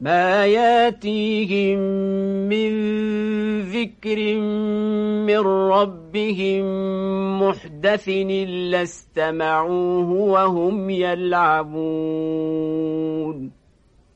ما ياتيهم من ذكر من ربهم محدث إلا استمعوه وهم يلعبون.